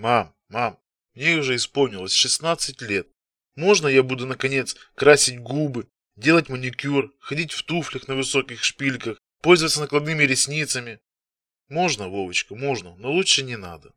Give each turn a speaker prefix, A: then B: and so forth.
A: Мам, мам, мне уже исполнилось 16 лет. Можно я буду, наконец, красить губы, делать маникюр, ходить в туфлях на высоких шпильках, пользоваться накладными ресницами? Можно, Вовочка, можно, но лучше не надо.